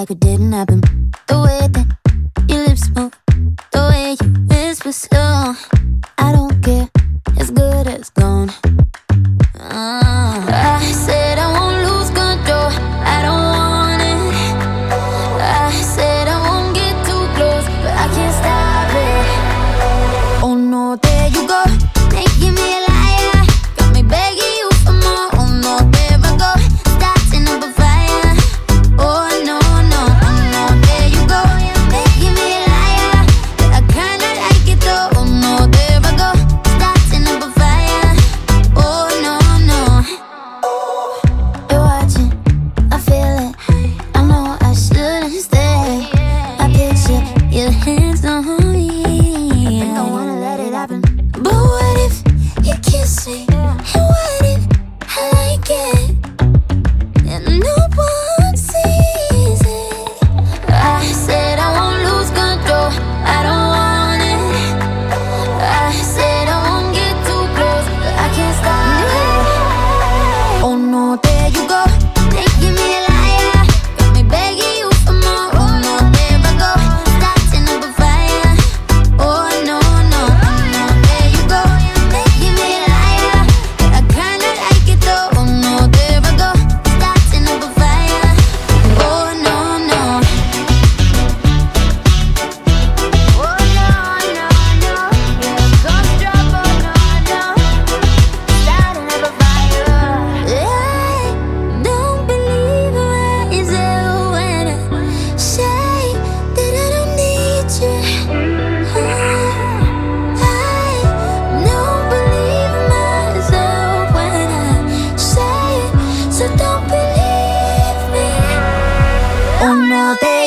like it didn't happen. The way that your lips move, the way you whisper so.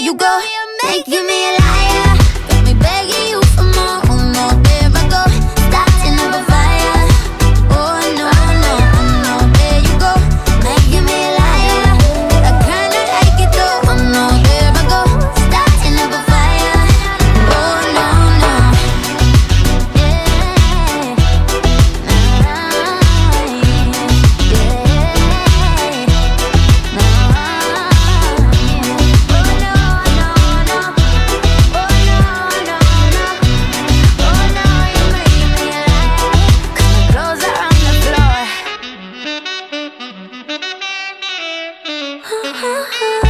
you go, making me oh.